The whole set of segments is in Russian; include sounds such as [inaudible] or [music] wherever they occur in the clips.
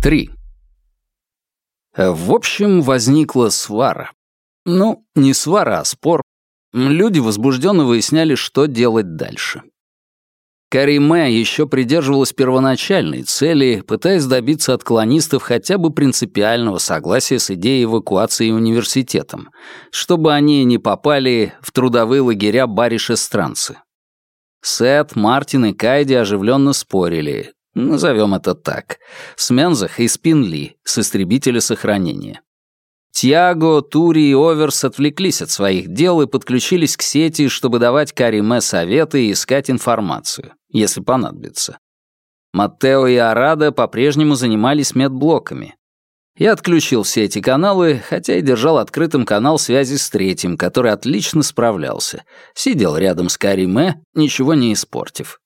3. В общем, возникла свара. Ну, не свара, а спор. Люди возбужденно выясняли, что делать дальше. Кариме еще придерживалась первоначальной цели, пытаясь добиться от колонистов хотя бы принципиального согласия с идеей эвакуации университетом, чтобы они не попали в трудовые лагеря бариш-эстранцы. Сет, Мартин и Кайди оживленно спорили, назовем это так, с Мензах и Спинли, с истребителя сохранения. Тиаго, Тури и Оверс отвлеклись от своих дел и подключились к сети, чтобы давать Кариме советы и искать информацию, если понадобится. Маттео и Арада по-прежнему занимались медблоками. Я отключил все эти каналы, хотя и держал открытым канал связи с третьим, который отлично справлялся. Сидел рядом с Кариме, ничего не испортив.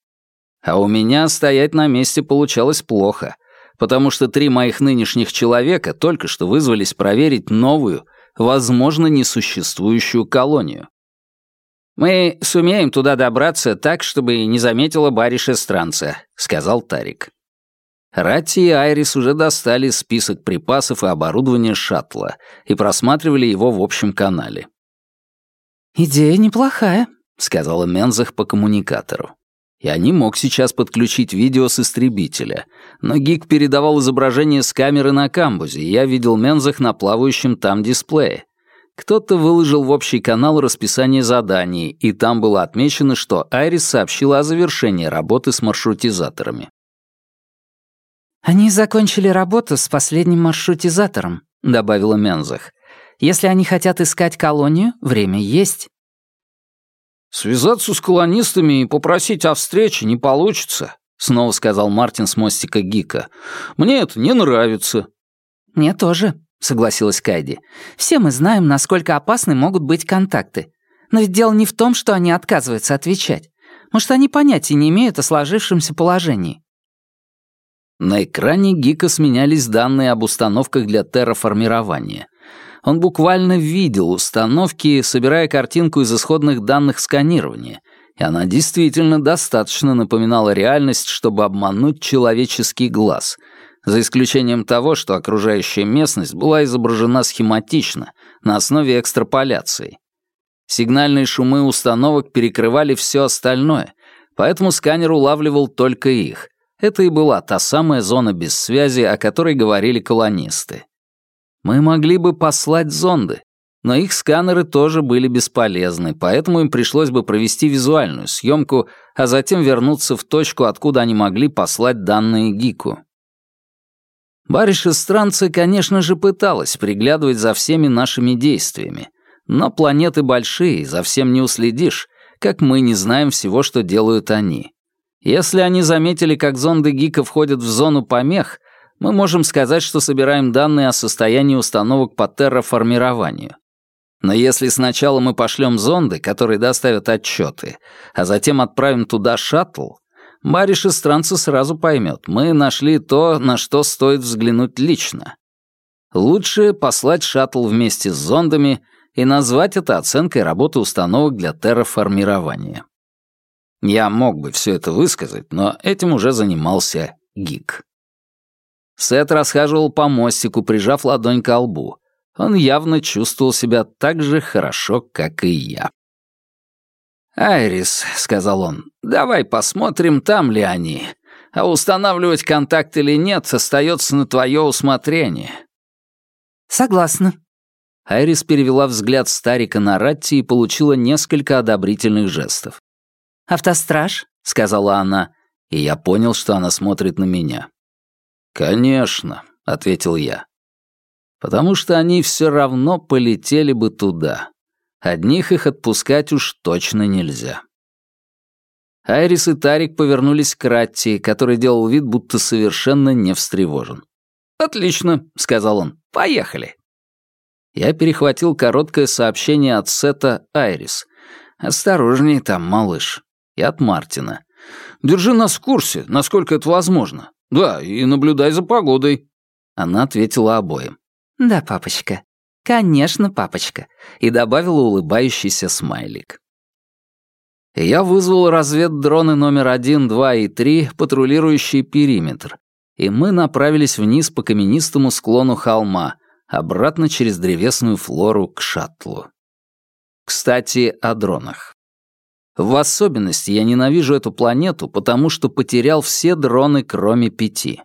А у меня стоять на месте получалось плохо, потому что три моих нынешних человека только что вызвались проверить новую, возможно, несуществующую колонию. «Мы сумеем туда добраться так, чтобы не заметила бариша странца», — сказал Тарик. Ратти и Айрис уже достали список припасов и оборудования шаттла и просматривали его в общем канале. «Идея неплохая», — сказала Мензах по коммуникатору. Я не мог сейчас подключить видео с истребителя, но Гик передавал изображение с камеры на камбузе, и я видел Мензах на плавающем там дисплее. Кто-то выложил в общий канал расписание заданий, и там было отмечено, что Айрис сообщила о завершении работы с маршрутизаторами. «Они закончили работу с последним маршрутизатором», — добавила Мензах. «Если они хотят искать колонию, время есть». «Связаться с колонистами и попросить о встрече не получится», — снова сказал Мартин с мостика Гика. «Мне это не нравится». «Мне тоже», — согласилась Кайди. «Все мы знаем, насколько опасны могут быть контакты. Но ведь дело не в том, что они отказываются отвечать. Может, они понятия не имеют о сложившемся положении». На экране Гика сменялись данные об установках для терраформирования. Он буквально видел установки, собирая картинку из исходных данных сканирования, и она действительно достаточно напоминала реальность, чтобы обмануть человеческий глаз, за исключением того, что окружающая местность была изображена схематично, на основе экстраполяции. Сигнальные шумы установок перекрывали все остальное, поэтому сканер улавливал только их. Это и была та самая зона без связи, о которой говорили колонисты. Мы могли бы послать зонды, но их сканеры тоже были бесполезны, поэтому им пришлось бы провести визуальную съемку, а затем вернуться в точку, откуда они могли послать данные Гику. Бариша Странца, конечно же, пыталась приглядывать за всеми нашими действиями, но планеты большие, за всем не уследишь, как мы не знаем всего, что делают они. Если они заметили, как зонды Гика входят в зону помех, мы можем сказать, что собираем данные о состоянии установок по терраформированию. Но если сначала мы пошлем зонды, которые доставят отчеты, а затем отправим туда шаттл, Бариш Странца сразу поймет, мы нашли то, на что стоит взглянуть лично. Лучше послать шаттл вместе с зондами и назвать это оценкой работы установок для терраформирования. Я мог бы все это высказать, но этим уже занимался Гик. Сет расхаживал по мостику, прижав ладонь к лбу. Он явно чувствовал себя так же хорошо, как и я. «Айрис», — сказал он, — «давай посмотрим, там ли они. А устанавливать контакт или нет, остается на твое усмотрение». «Согласна». Айрис перевела взгляд старика на Ратти и получила несколько одобрительных жестов. «Автостраж», — сказала она, и я понял, что она смотрит на меня. «Конечно», — ответил я. «Потому что они все равно полетели бы туда. Одних их отпускать уж точно нельзя». Айрис и Тарик повернулись к Ратти, который делал вид, будто совершенно не встревожен. «Отлично», — сказал он, — «поехали». Я перехватил короткое сообщение от Сета Айрис. «Осторожней там, малыш». И от Мартина. «Держи нас в курсе, насколько это возможно. «Да, и наблюдай за погодой». Она ответила обоим. «Да, папочка. Конечно, папочка», и добавила улыбающийся смайлик. Я вызвал разведдроны номер один, два и три, патрулирующие периметр, и мы направились вниз по каменистому склону холма, обратно через древесную флору к шаттлу. Кстати, о дронах. В особенности я ненавижу эту планету, потому что потерял все дроны, кроме пяти.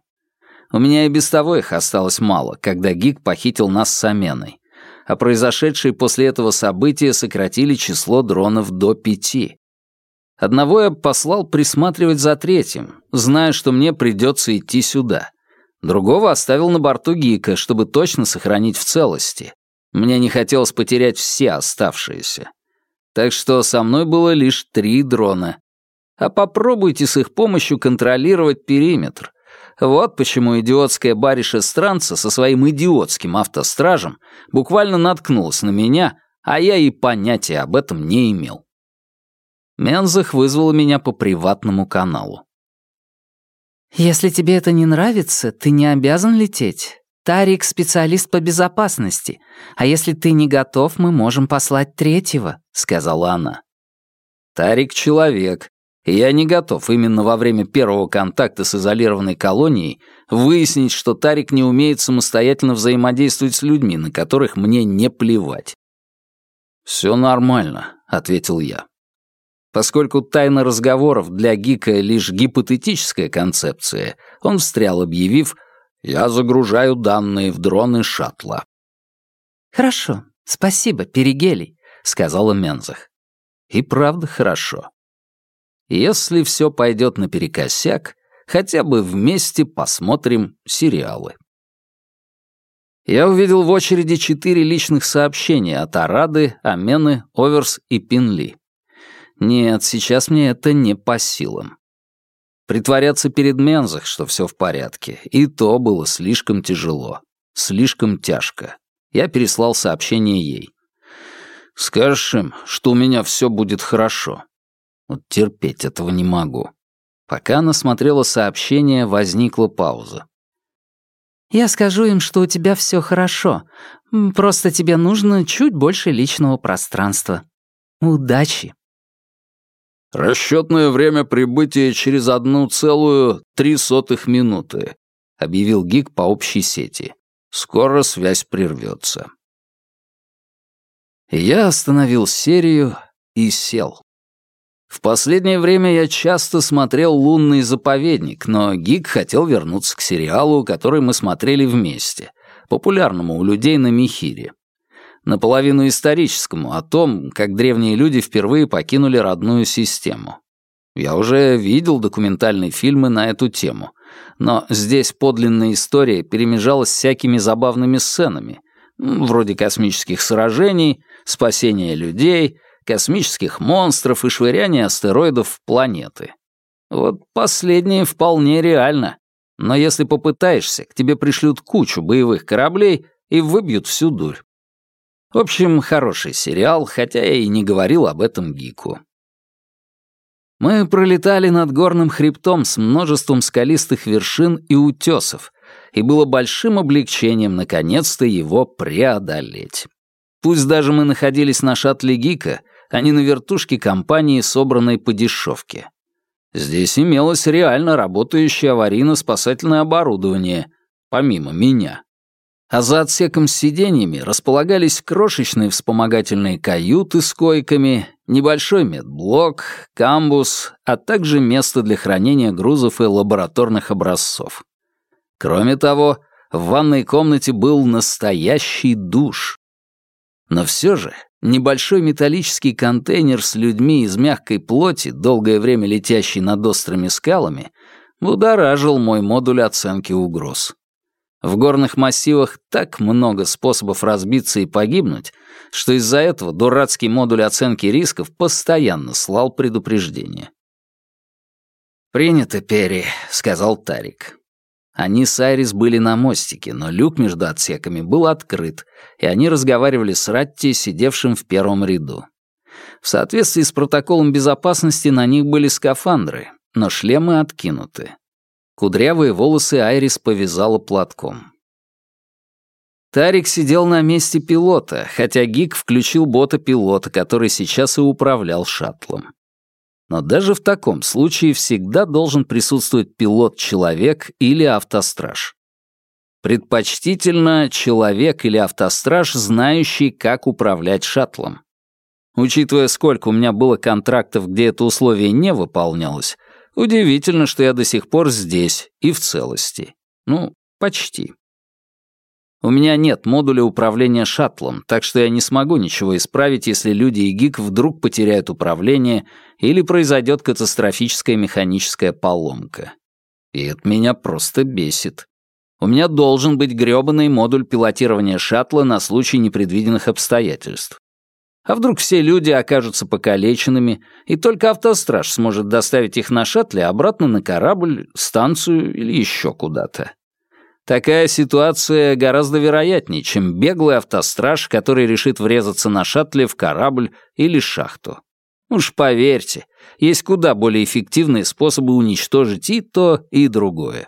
У меня и без того их осталось мало, когда Гик похитил нас с Аменой. А произошедшие после этого события сократили число дронов до пяти. Одного я послал присматривать за третьим, зная, что мне придется идти сюда. Другого оставил на борту Гика, чтобы точно сохранить в целости. Мне не хотелось потерять все оставшиеся. Так что со мной было лишь три дрона. А попробуйте с их помощью контролировать периметр. Вот почему идиотская бариша Странца со своим идиотским автостражем буквально наткнулась на меня, а я и понятия об этом не имел. Мензах вызвала меня по приватному каналу. «Если тебе это не нравится, ты не обязан лететь. Тарик — специалист по безопасности, а если ты не готов, мы можем послать третьего», — сказала она. «Тарик — человек, и я не готов именно во время первого контакта с изолированной колонией выяснить, что Тарик не умеет самостоятельно взаимодействовать с людьми, на которых мне не плевать». «Все нормально», — ответил я. Поскольку тайна разговоров для Гика лишь гипотетическая концепция, он встрял, объявив — я загружаю данные в дроны шаттла». «Хорошо, спасибо, Перигелий», — сказала Мензах. «И правда хорошо. Если все пойдет наперекосяк, хотя бы вместе посмотрим сериалы». Я увидел в очереди четыре личных сообщения от Арады, Амены, Оверс и Пинли. Нет, сейчас мне это не по силам. Притворяться перед Мензах, что все в порядке, и то было слишком тяжело, слишком тяжко. Я переслал сообщение ей. «Скажешь им, что у меня все будет хорошо». Вот терпеть этого не могу. Пока она смотрела сообщение, возникла пауза. «Я скажу им, что у тебя все хорошо. Просто тебе нужно чуть больше личного пространства. Удачи!» «Расчетное время прибытия через одну целую три сотых минуты», — объявил Гик по общей сети. «Скоро связь прервется». Я остановил серию и сел. В последнее время я часто смотрел «Лунный заповедник», но Гик хотел вернуться к сериалу, который мы смотрели вместе, популярному у людей на Михире наполовину историческому, о том, как древние люди впервые покинули родную систему. Я уже видел документальные фильмы на эту тему, но здесь подлинная история перемежалась всякими забавными сценами, вроде космических сражений, спасения людей, космических монстров и швыряния астероидов в планеты. Вот последнее вполне реально. Но если попытаешься, к тебе пришлют кучу боевых кораблей и выбьют всю дурь. В общем, хороший сериал, хотя я и не говорил об этом Гику. Мы пролетали над горным хребтом с множеством скалистых вершин и утесов, и было большим облегчением наконец-то его преодолеть. Пусть даже мы находились на шаттле Гика, а не на вертушке компании, собранной по дешевке. Здесь имелось реально работающее аварийно-спасательное оборудование, помимо меня а за отсеком с сиденьями располагались крошечные вспомогательные каюты с койками, небольшой медблок, камбус, а также место для хранения грузов и лабораторных образцов. Кроме того, в ванной комнате был настоящий душ. Но все же небольшой металлический контейнер с людьми из мягкой плоти, долгое время летящий над острыми скалами, будоражил мой модуль оценки угроз. В горных массивах так много способов разбиться и погибнуть, что из-за этого дурацкий модуль оценки рисков постоянно слал предупреждение. «Принято, Перри», — сказал Тарик. Они с Айрис были на мостике, но люк между отсеками был открыт, и они разговаривали с Ратти, сидевшим в первом ряду. В соответствии с протоколом безопасности на них были скафандры, но шлемы откинуты. Кудрявые волосы Айрис повязала платком. Тарик сидел на месте пилота, хотя Гик включил бота-пилота, который сейчас и управлял шаттлом. Но даже в таком случае всегда должен присутствовать пилот-человек или автостраж. Предпочтительно человек или автостраж, знающий, как управлять шаттлом. Учитывая, сколько у меня было контрактов, где это условие не выполнялось, удивительно, что я до сих пор здесь и в целости. Ну, почти. У меня нет модуля управления шаттлом, так что я не смогу ничего исправить, если люди и гик вдруг потеряют управление или произойдет катастрофическая механическая поломка. И это меня просто бесит. У меня должен быть грёбаный модуль пилотирования шаттла на случай непредвиденных обстоятельств. А вдруг все люди окажутся покалеченными, и только автостраж сможет доставить их на шаттле обратно на корабль, станцию или еще куда-то. Такая ситуация гораздо вероятнее, чем беглый автостраж, который решит врезаться на шаттле в корабль или шахту. Уж поверьте, есть куда более эффективные способы уничтожить и то, и другое.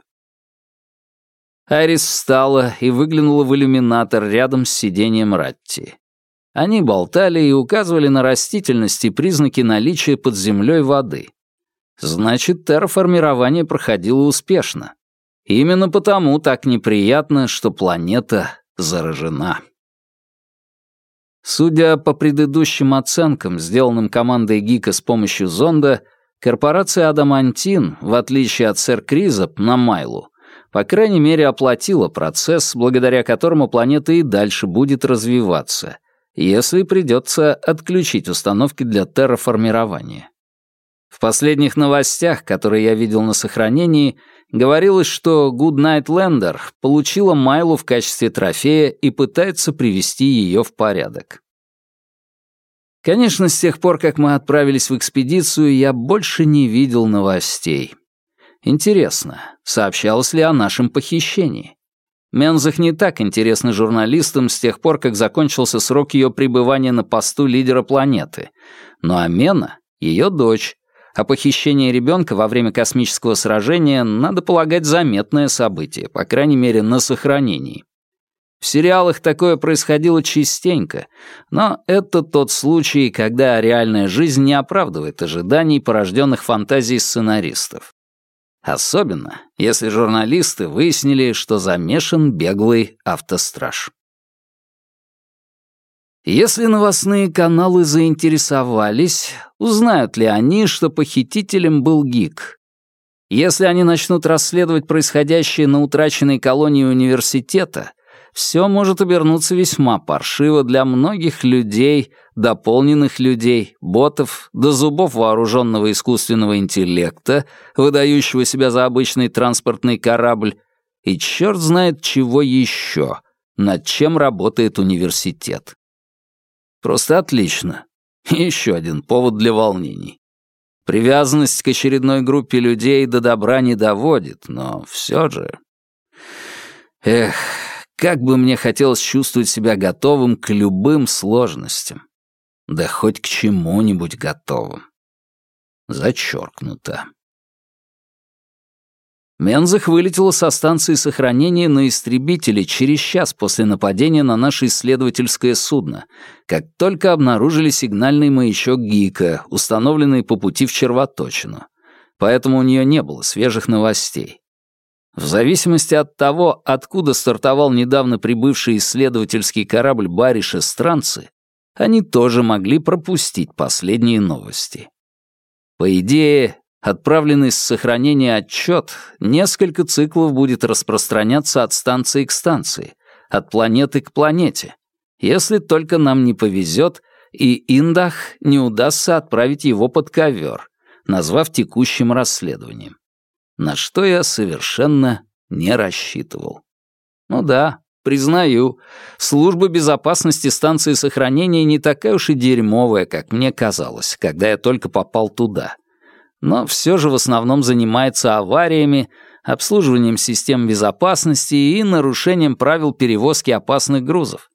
Айрис встала и выглянула в иллюминатор рядом с сиденьем Ратти. Они болтали и указывали на растительность и признаки наличия под землей воды. Значит, терраформирование проходило успешно. Именно потому так неприятно, что планета заражена. Судя по предыдущим оценкам, сделанным командой Гика с помощью зонда, корпорация Адамантин, в отличие от сэр Криза на Майлу, по крайней мере оплатила процесс, благодаря которому планета и дальше будет развиваться, если придется отключить установки для терраформирования. В последних новостях, которые я видел на сохранении, говорилось, что Goodnight Lander получила Майлу в качестве трофея и пытается привести ее в порядок. Конечно, с тех пор, как мы отправились в экспедицию, я больше не видел новостей. Интересно, сообщалось ли о нашем похищении? Мензах не так интересны журналистам с тех пор, как закончился срок ее пребывания на посту лидера планеты. Но Амена — ее дочь, а похищение ребенка во время космического сражения, надо полагать, заметное событие, по крайней мере, на сохранении. В сериалах такое происходило частенько, но это тот случай, когда реальная жизнь не оправдывает ожиданий, порожденных фантазией сценаристов. Особенно, если журналисты выяснили, что замешан беглый автостраж. Если новостные каналы заинтересовались, узнают ли они, что похитителем был ГИК? Если они начнут расследовать происходящее на утраченной колонии университета, все может обернуться весьма паршиво для многих людей, дополненных людей, ботов, до зубов вооруженного искусственного интеллекта, выдающего себя за обычный транспортный корабль, и черт знает чего еще, над чем работает университет. Просто отлично. Еще один повод для волнений. Привязанность к очередной группе людей до добра не доводит, но все же... Эх, как бы мне хотелось чувствовать себя готовым к любым сложностям. Да хоть к чему-нибудь готовым. Зачеркнуто. Мензах вылетела со станции сохранения на истребителе через час после нападения на наше исследовательское судно, как только обнаружили сигнальный маячок Гика, установленный по пути в Червоточину. Поэтому у нее не было свежих новостей. В зависимости от того, откуда стартовал недавно прибывший исследовательский корабль Бариша Странцы, они тоже могли пропустить последние новости. По идее, Отправленный с сохранения отчет несколько циклов будет распространяться от станции к станции, от планеты к планете, если только нам не повезет и Индах не удастся отправить его под ковер, назвав текущим расследованием. На что я совершенно не рассчитывал. Ну да, признаю, служба безопасности станции сохранения не такая уж и дерьмовая, как мне казалось, когда я только попал туда — но все же в основном занимается авариями, обслуживанием систем безопасности и нарушением правил перевозки опасных грузов.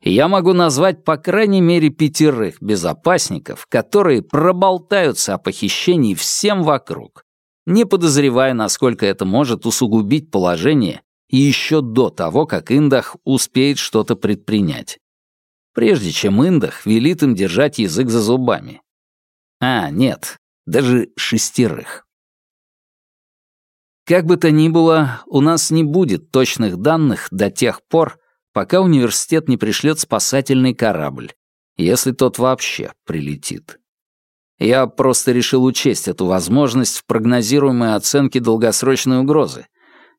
И я могу назвать по крайней мере пятерых безопасников, которые проболтаются о похищении всем вокруг, не подозревая, насколько это может усугубить положение еще до того, как Индах успеет что-то предпринять. Прежде чем Индах велит им держать язык за зубами. А, нет, даже шестерых. Как бы то ни было, у нас не будет точных данных до тех пор, пока университет не пришлет спасательный корабль, если тот вообще прилетит. Я просто решил учесть эту возможность в прогнозируемой оценке долгосрочной угрозы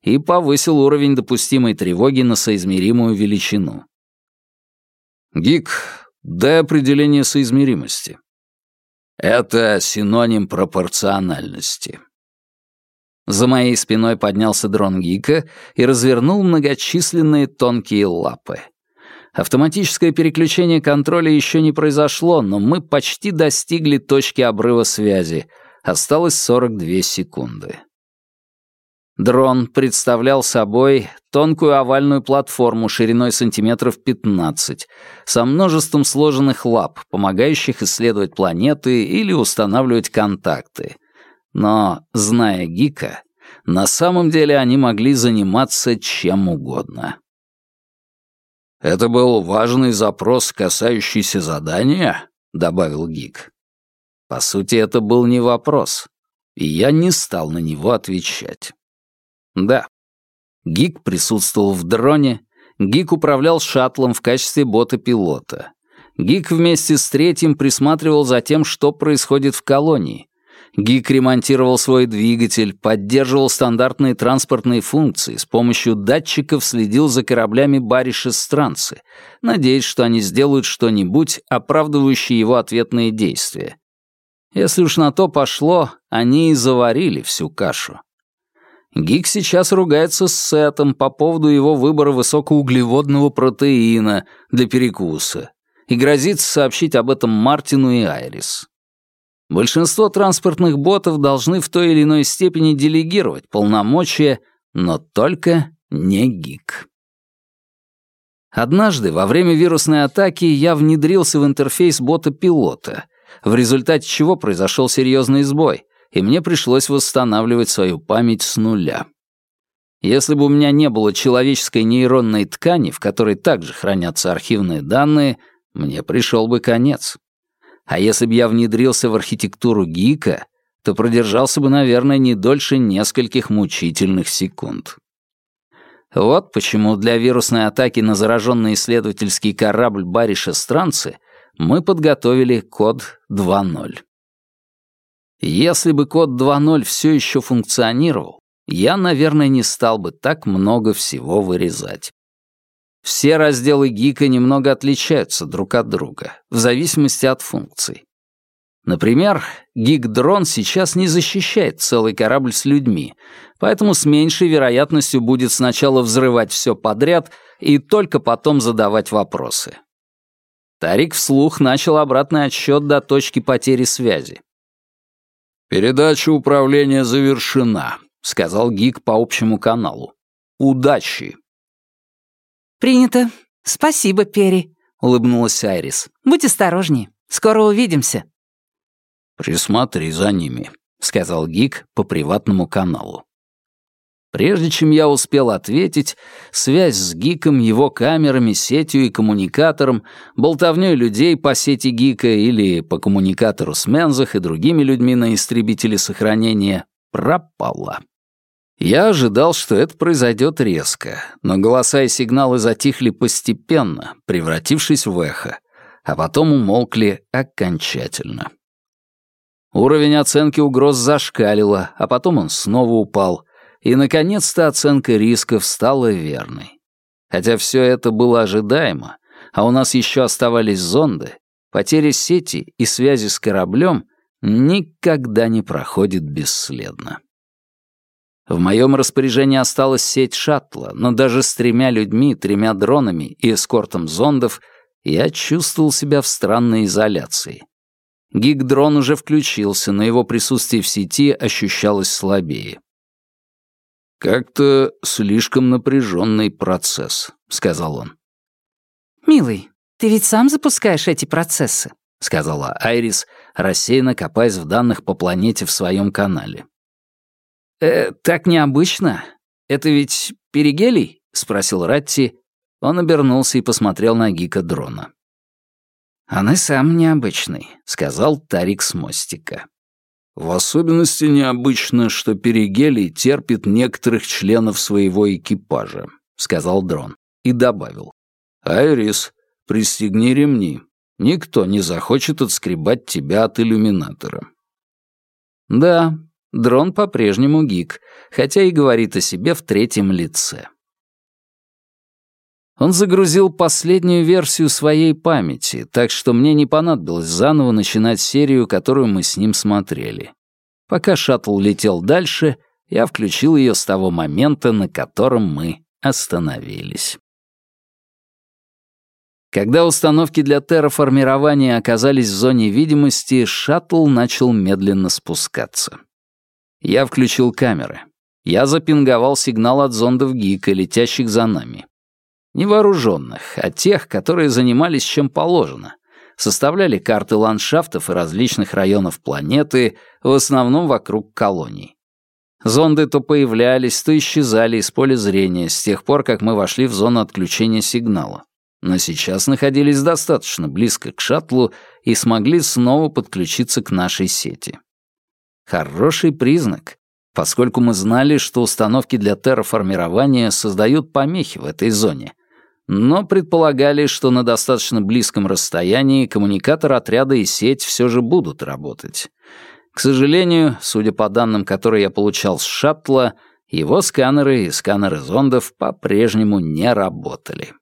и повысил уровень допустимой тревоги на соизмеримую величину. Гик, дай определение соизмеримости. Это синоним пропорциональности. За моей спиной поднялся дрон Гика и развернул многочисленные тонкие лапы. Автоматическое переключение контроля еще не произошло, но мы почти достигли точки обрыва связи. Осталось 42 секунды. Дрон представлял собой тонкую овальную платформу шириной сантиметров 15, со множеством сложенных лап, помогающих исследовать планеты или устанавливать контакты. Но, зная Гика, на самом деле они могли заниматься чем угодно. «Это был важный запрос, касающийся задания?» — добавил Гик. По сути, это был не вопрос, и я не стал на него отвечать. Да. Гик присутствовал в дроне, Гик управлял шаттлом в качестве бота-пилота. Гик вместе с третьим присматривал за тем, что происходит в колонии. Гик ремонтировал свой двигатель, поддерживал стандартные транспортные функции, с помощью датчиков следил за кораблями Бариша-Странцы, надеясь, что они сделают что-нибудь, оправдывающее его ответные действия. Если уж на то пошло, они и заварили всю кашу. Гик сейчас ругается с Сетом по поводу его выбора высокоуглеводного протеина для перекуса и грозится сообщить об этом Мартину и Айрис. Большинство транспортных ботов должны в той или иной степени делегировать полномочия, но только не Гик. Однажды, во время вирусной атаки, я внедрился в интерфейс бота-пилота, в результате чего произошел серьезный сбой, и мне пришлось восстанавливать свою память с нуля. Если бы у меня не было человеческой нейронной ткани, в которой также хранятся архивные данные, мне пришел бы конец. А если бы я внедрился в архитектуру ГИКа, то продержался бы, наверное, не дольше нескольких мучительных секунд. Вот почему для вирусной атаки на зараженный исследовательский корабль Бариша Странцы мы подготовили код 2.0. Если бы код 2.0 все еще функционировал, я, наверное, не стал бы так много всего вырезать. Все разделы гика немного отличаются друг от друга, в зависимости от функций. Например, гик-дрон сейчас не защищает целый корабль с людьми, поэтому с меньшей вероятностью будет сначала взрывать все подряд и только потом задавать вопросы. Тарик вслух начал обратный отсчет до точки потери связи. «Передача управления завершена», — сказал Гик по общему каналу. «Удачи!» «Принято. Спасибо, Перри», — улыбнулась Айрис. «Будь осторожней. Скоро увидимся». «Присмотри за ними», — сказал Гик по приватному каналу. Прежде чем я успел ответить, связь с Гиком, его камерами, сетью и коммуникатором, болтовнёй людей по сети Гика или по коммуникатору с Мензах и другими людьми на истребителе сохранения пропала. Я ожидал, что это произойдет резко, но голоса и сигналы затихли постепенно, превратившись в эхо, а потом умолкли окончательно. Уровень оценки угроз зашкалило, а потом он снова упал — и, наконец-то, оценка рисков стала верной. Хотя все это было ожидаемо, а у нас еще оставались зонды, потеря сети и связи с кораблем никогда не проходит бесследно. В моем распоряжении осталась сеть шаттла, но даже с тремя людьми, тремя дронами и эскортом зондов я чувствовал себя в странной изоляции. Гиг-дрон уже включился, но его присутствие в сети ощущалось слабее. «Как-то слишком напряженный процесс», — сказал он. «Милый, ты ведь сам запускаешь эти процессы», — сказала Айрис, рассеянно копаясь в данных по планете в своем канале. «Э, так необычно. Это ведь перигелий?» — спросил Ратти. Он обернулся и посмотрел на гика дрона. «Он и сам необычный», — сказал Тарик с мостика. В особенности необычно, что Перигелий терпит некоторых членов своего экипажа», — сказал Дрон и добавил. «Айрис, пристегни ремни. Никто не захочет отскребать тебя от иллюминатора». Да, Дрон по-прежнему гик, хотя и говорит о себе в третьем лице. Он загрузил последнюю версию своей памяти, так что мне не понадобилось заново начинать серию, которую мы с ним смотрели. Пока шаттл летел дальше, я включил ее с того момента, на котором мы остановились. Когда установки для терраформирования оказались в зоне видимости, шаттл начал медленно спускаться. Я включил камеры. Я запинговал сигнал от зондов ГИКа, летящих за нами. Не вооруженных, а тех, которые занимались чем положено. Составляли карты ландшафтов и различных районов планеты, в основном вокруг колоний. Зонды то появлялись, то исчезали из поля зрения с тех пор, как мы вошли в зону отключения сигнала. Но сейчас находились достаточно близко к шаттлу и смогли снова подключиться к нашей сети. Хороший признак, поскольку мы знали, что установки для терраформирования создают помехи в этой зоне, но предполагали, что на достаточно близком расстоянии коммуникатор отряда и сеть все же будут работать. К сожалению, судя по данным, которые я получал с шаттла, его сканеры и сканеры зондов по-прежнему не работали.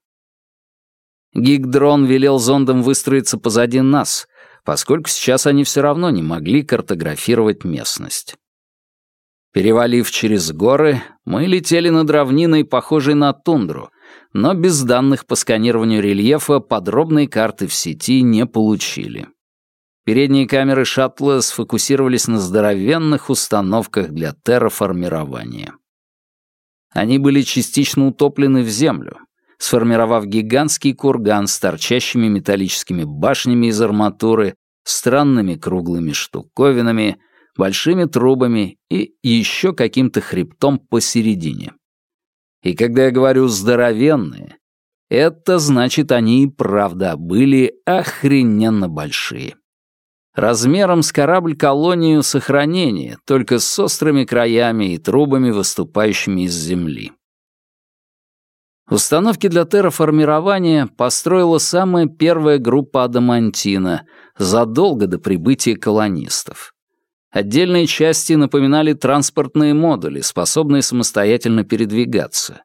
Гигдрон велел зондам выстроиться позади нас, поскольку сейчас они все равно не могли картографировать местность. Перевалив через горы, мы летели над равниной, похожей на тундру, но без данных по сканированию рельефа подробной карты в сети не получили. Передние камеры шаттла сфокусировались на здоровенных установках для терраформирования. Они были частично утоплены в землю, сформировав гигантский курган с торчащими металлическими башнями из арматуры, странными круглыми штуковинами, большими трубами и еще каким-то хребтом посередине. И когда я говорю «здоровенные», это значит, они и правда были охрененно большие. Размером с корабль-колонию сохранения, только с острыми краями и трубами, выступающими из земли. Установки для терраформирования построила самая первая группа Адамантина задолго до прибытия колонистов. Отдельные части напоминали транспортные модули, способные самостоятельно передвигаться.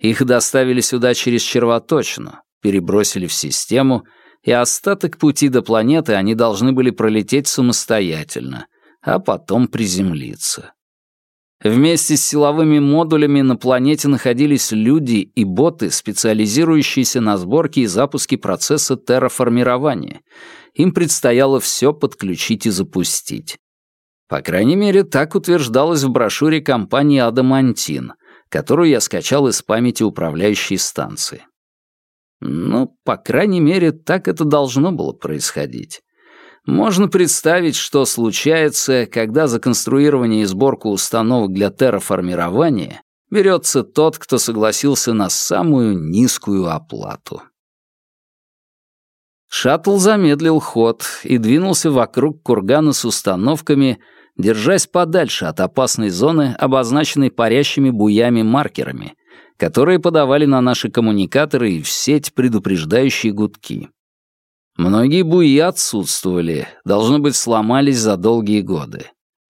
Их доставили сюда через червоточину, перебросили в систему, и остаток пути до планеты они должны были пролететь самостоятельно, а потом приземлиться. Вместе с силовыми модулями на планете находились люди и боты, специализирующиеся на сборке и запуске процесса терраформирования. Им предстояло все подключить и запустить. По крайней мере, так утверждалось в брошюре компании «Адамантин», которую я скачал из памяти управляющей станции. Ну, по крайней мере, так это должно было происходить. Можно представить, что случается, когда за конструирование и сборку установок для терраформирования берется тот, кто согласился на самую низкую оплату. Шаттл замедлил ход и двинулся вокруг кургана с установками, держась подальше от опасной зоны, обозначенной парящими буями-маркерами, которые подавали на наши коммуникаторы и в сеть предупреждающие гудки. Многие буи отсутствовали, должно быть, сломались за долгие годы.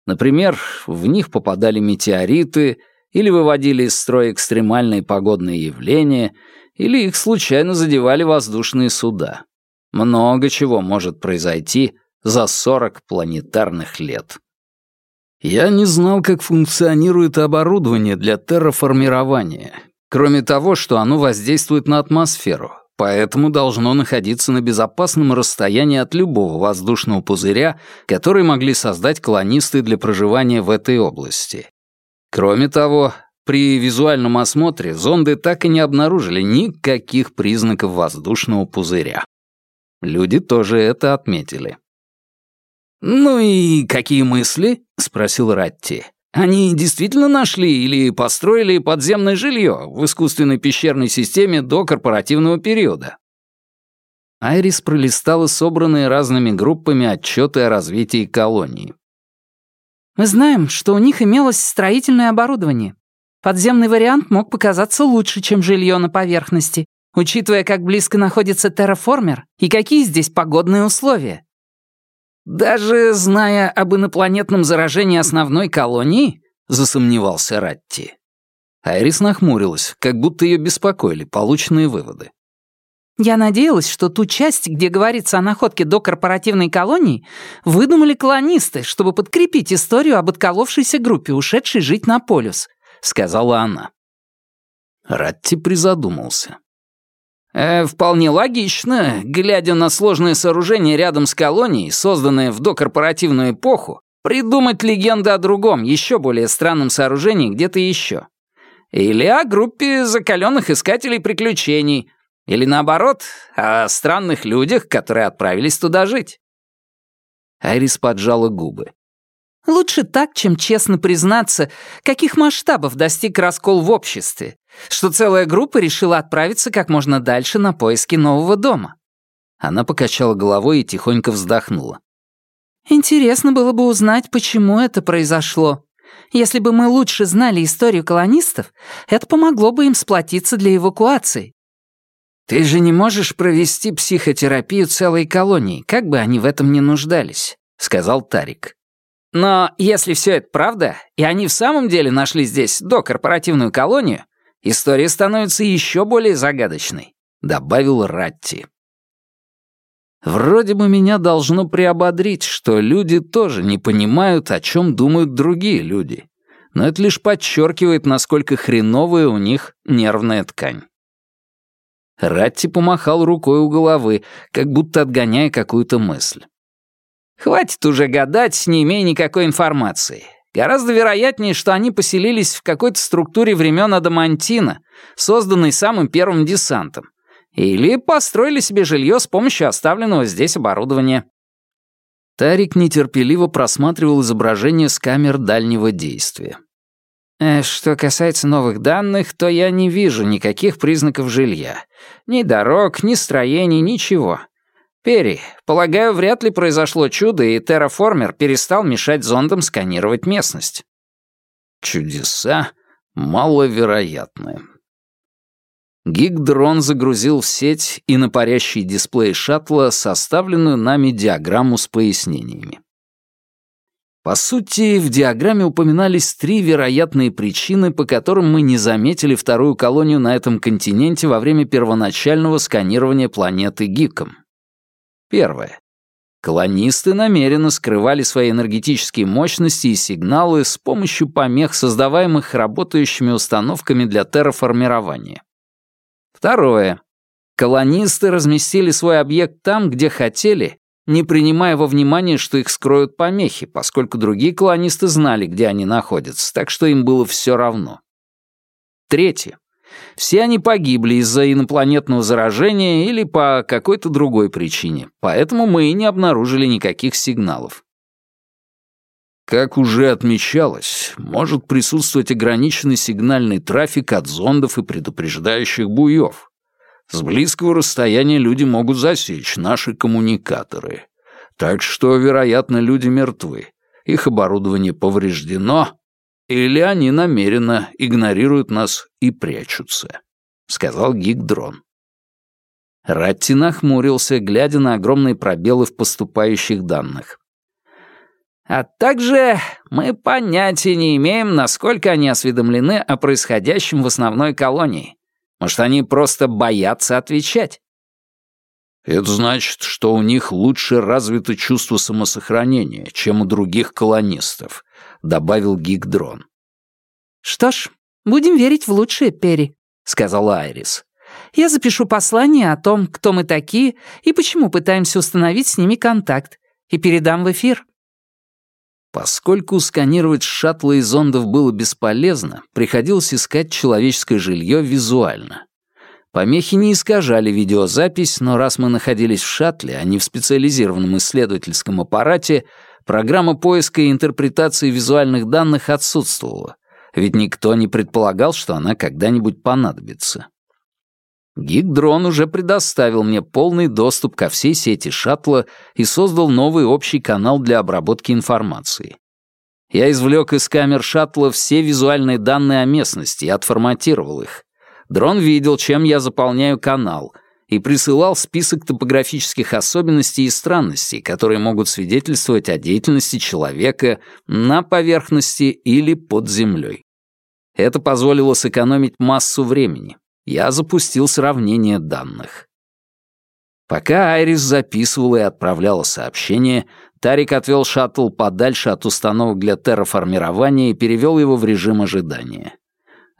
Например, в них попадали метеориты или выводили из строя экстремальные погодные явления, или их случайно задевали воздушные суда. Много чего может произойти за 40 планетарных лет. Я не знал, как функционирует оборудование для терраформирования, кроме того, что оно воздействует на атмосферу, поэтому должно находиться на безопасном расстоянии от любого воздушного пузыря, который могли создать колонисты для проживания в этой области. Кроме того, при визуальном осмотре зонды так и не обнаружили никаких признаков воздушного пузыря. Люди тоже это отметили. «Ну и какие мысли?» — спросил Ратти. «Они действительно нашли или построили подземное жилье в искусственной пещерной системе до корпоративного периода?» Айрис пролистала собранные разными группами отчеты о развитии колонии. Мы знаем, что у них имелось строительное оборудование. Подземный вариант мог показаться лучше, чем жилье на поверхности, учитывая, как близко находится терраформер и какие здесь погодные условия. «Даже зная об инопланетном заражении основной колонии?» — засомневался Ратти. Айрис нахмурилась, как будто ее беспокоили полученные выводы. Я надеялась, что ту часть, где говорится о находке до корпоративной колонии, выдумали колонисты, чтобы подкрепить историю об отколовшейся группе, ушедшей жить на полюс», — сказала она. Ратти призадумался. «Э, «Вполне логично, глядя на сложное сооружение рядом с колонией, созданное в докорпоративную эпоху, придумать легенду о другом, еще более странном сооружении где-то еще. Или о группе закаленных искателей приключений, или наоборот, о странных людях, которые отправились туда жить. Айрис поджала губы. Лучше так, чем честно признаться, каких масштабов достиг раскол в обществе, что целая группа решила отправиться как можно дальше на поиски нового дома. Она покачала головой и тихонько вздохнула. Интересно было бы узнать, почему это произошло. Если бы мы лучше знали историю колонистов, это помогло бы им сплотиться для эвакуации. «Ты же не можешь провести психотерапию целой колонии, как бы они в этом не нуждались», — сказал Тарик. «Но если все это правда, и они в самом деле нашли здесь докорпоративную колонию, история становится еще более загадочной», — добавил Ратти. Вроде бы меня должно приободрить, что люди тоже не понимают, о чем думают другие люди. Но это лишь подчеркивает, насколько хреновая у них нервная ткань. Ратти помахал рукой у головы, как будто отгоняя какую-то мысль. «Хватит уже гадать, не имея никакой информации. Гораздо вероятнее, что они поселились в какой-то структуре времен Адамантина, созданной самым первым десантом. Или построили себе жилье с помощью оставленного здесь оборудования». Тарик нетерпеливо просматривал изображение с камер дальнего действия. Э, что касается новых данных, то я не вижу никаких признаков жилья. Ни дорог, ни строений, ничего. Перри, полагаю, вряд ли произошло чудо, и терраформер перестал мешать зондам сканировать местность. Чудеса маловероятны. Гиг-дрон загрузил в сеть и на парящий дисплей шаттла составленную нами диаграмму с пояснениями. По сути, в диаграмме упоминались три вероятные причины, по которым мы не заметили вторую колонию на этом континенте во время первоначального сканирования планеты Гиком. Первое. Колонисты намеренно скрывали свои энергетические мощности и сигналы с помощью помех, создаваемых работающими установками для терраформирования. Второе. Колонисты разместили свой объект там, где хотели, не принимая во внимание, что их скроют помехи, поскольку другие колонисты знали, где они находятся, так что им было все равно. Третье. Все они погибли из-за инопланетного заражения или по какой-то другой причине, поэтому мы и не обнаружили никаких сигналов. Как уже отмечалось, может присутствовать ограниченный сигнальный трафик от зондов и предупреждающих буев. С близкого расстояния люди могут засечь наши коммуникаторы. Так что, вероятно, люди мертвы. Их оборудование повреждено, или они намеренно игнорируют нас и прячутся», — сказал Гигдрон. Ратти нахмурился, глядя на огромные пробелы в поступающих данных. «А также мы понятия не имеем, насколько они осведомлены о происходящем в основной колонии. Может, они просто боятся отвечать? Это значит, что у них лучше развито чувство самосохранения, чем у других колонистов, добавил Гигдрон. Что ж, будем верить в лучшее, Перри, сказала Айрис. Я запишу послание о том, кто мы такие и почему пытаемся установить с ними контакт, и передам в эфир. Поскольку сканировать шаттлы и зондов было бесполезно, приходилось искать человеческое жилье визуально. Помехи не искажали видеозапись, но раз мы находились в шаттле, а не в специализированном исследовательском аппарате, программа поиска и интерпретации визуальных данных отсутствовала, ведь никто не предполагал, что она когда-нибудь понадобится. Гиг-дрон уже предоставил мне полный доступ ко всей сети шаттла и создал новый общий канал для обработки информации. Я извлек из камер шаттла все визуальные данные о местности и отформатировал их. Дрон видел, чем я заполняю канал, и присылал список топографических особенностей и странностей, которые могут свидетельствовать о деятельности человека на поверхности или под землей. Это позволило сэкономить массу времени. Я запустил сравнение данных. Пока Айрис записывала и отправляла сообщение, Тарик отвел шаттл подальше от установок для терраформирования и перевел его в режим ожидания.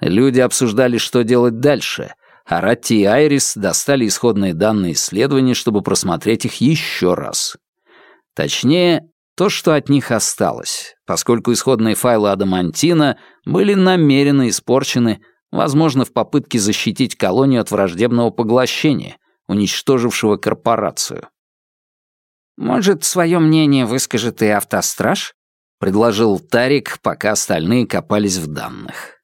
Люди обсуждали, что делать дальше, а и Айрис достали исходные данные исследования, чтобы просмотреть их еще раз. Точнее, то, что от них осталось, поскольку исходные файлы Адамантина были намеренно испорчены, возможно, в попытке защитить колонию от враждебного поглощения, уничтожившего корпорацию. «Может, свое мнение выскажет и автостраж?» — предложил Тарик, пока остальные копались в данных.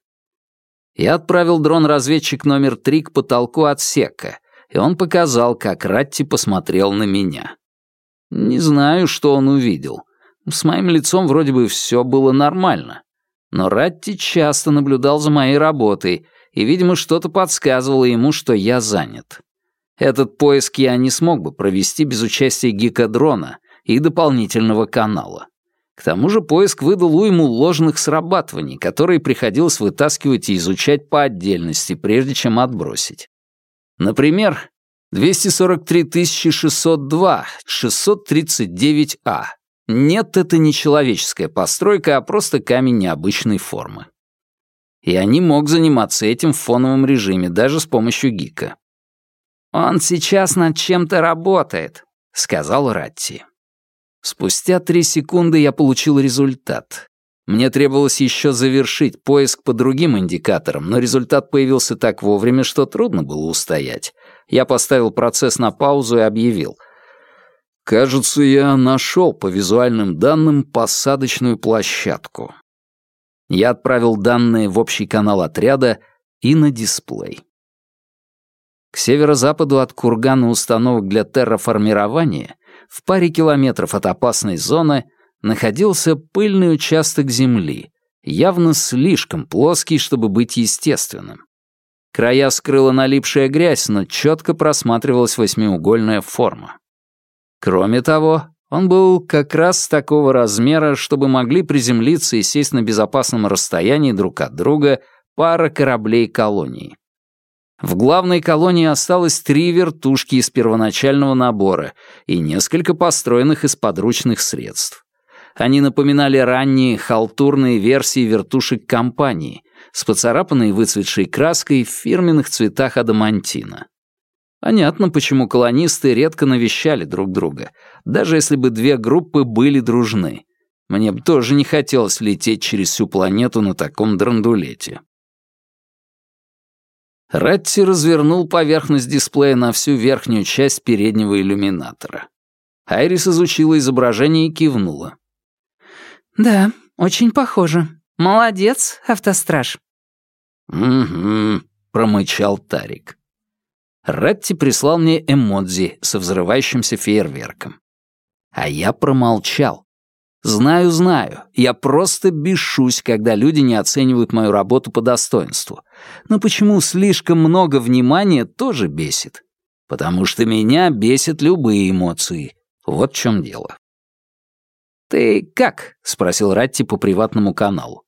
Я отправил дрон-разведчик номер три к потолку отсека, и он показал, как Ратти посмотрел на меня. Не знаю, что он увидел. С моим лицом вроде бы все было нормально. Но Ратти часто наблюдал за моей работой, и, видимо, что-то подсказывало ему, что я занят. Этот поиск я не смог бы провести без участия гика-дрона и дополнительного канала. К тому же поиск выдал уйму ложных срабатываний, которые приходилось вытаскивать и изучать по отдельности, прежде чем отбросить. Например, 243 602, 639А. Нет, это не человеческая постройка, а просто камень необычной формы. Я не мог заниматься этим в фоновом режиме, даже с помощью гика. «Он сейчас над чем-то работает», — сказал Ратти. Спустя три секунды я получил результат. Мне требовалось еще завершить поиск по другим индикаторам, но результат появился так вовремя, что трудно было устоять. Я поставил процесс на паузу и объявил. «Кажется, я нашел по визуальным данным посадочную площадку». Я отправил данные в общий канал отряда и на дисплей. К северо-западу от кургана установок для терраформирования в паре километров от опасной зоны находился пыльный участок земли, явно слишком плоский, чтобы быть естественным. Края скрыла налипшая грязь, но четко просматривалась восьмиугольная форма. Кроме того, он был как раз такого размера, чтобы могли приземлиться и сесть на безопасном расстоянии друг от друга пара кораблей колонии. В главной колонии осталось три вертушки из первоначального набора и несколько построенных из подручных средств. Они напоминали ранние халтурные версии вертушек компании с поцарапанной выцветшей краской в фирменных цветах адамантина. Понятно, почему колонисты редко навещали друг друга, даже если бы две группы были дружны. Мне бы тоже не хотелось лететь через всю планету на таком драндулете. Ратти развернул поверхность дисплея на всю верхнюю часть переднего иллюминатора. Айрис изучила изображение и кивнула. «Да, очень похоже. Молодец, автостраж». «Угу», — промычал Тарик. Ратти прислал мне эмодзи со взрывающимся фейерверком. А я промолчал. Знаю, знаю, я просто бешусь, когда люди не оценивают мою работу по достоинству. Но почему слишком много внимания тоже бесит? Потому что меня бесят любые эмоции. Вот в чем дело. «Ты как?» — спросил Ратти по приватному каналу.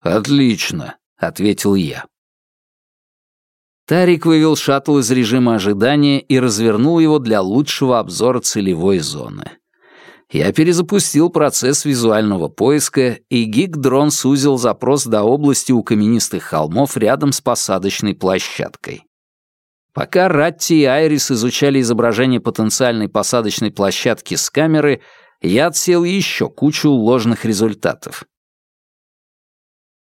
«Отлично», — ответил я. Тарик вывел шаттл из режима ожидания и развернул его для лучшего обзора целевой зоны я перезапустил процесс визуального поиска, и гиг-дрон сузил запрос до области у каменистых холмов рядом с посадочной площадкой. Пока Ратти и Айрис изучали изображение потенциальной посадочной площадки с камеры, я отсел еще кучу ложных результатов.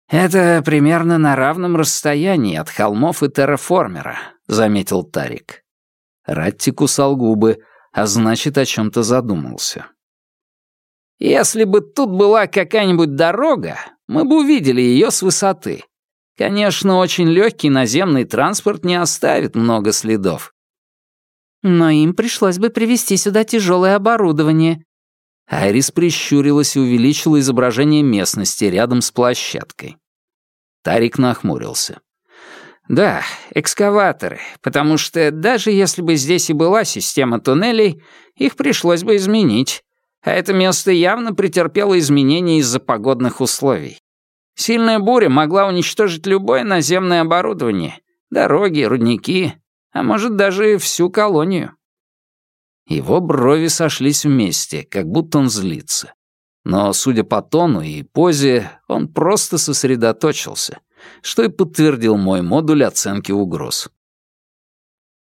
«Это примерно на равном расстоянии от холмов и терраформера», — заметил Тарик. Ратти кусал губы, а значит, о чем-то задумался. Если бы тут была какая-нибудь дорога, мы бы увидели ее с высоты. Конечно, очень легкий наземный транспорт не оставит много следов. Но им пришлось бы привезти сюда тяжелое оборудование. Айрис прищурилась и увеличила изображение местности рядом с площадкой. Тарик нахмурился. «Да, экскаваторы, потому что даже если бы здесь и была система туннелей, их пришлось бы изменить. А это место явно претерпело изменения из-за погодных условий. Сильная буря могла уничтожить любое наземное оборудование, дороги, рудники, а может даже всю колонию. Его брови сошлись вместе, как будто он злится. Но, судя по тону и позе, он просто сосредоточился, что и подтвердил мой модуль оценки угроз.